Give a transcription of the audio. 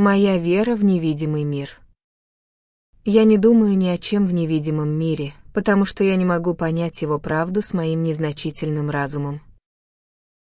Моя вера в невидимый мир. Я не думаю ни о чем в невидимом мире, потому что я не могу понять его правду с моим незначительным разумом.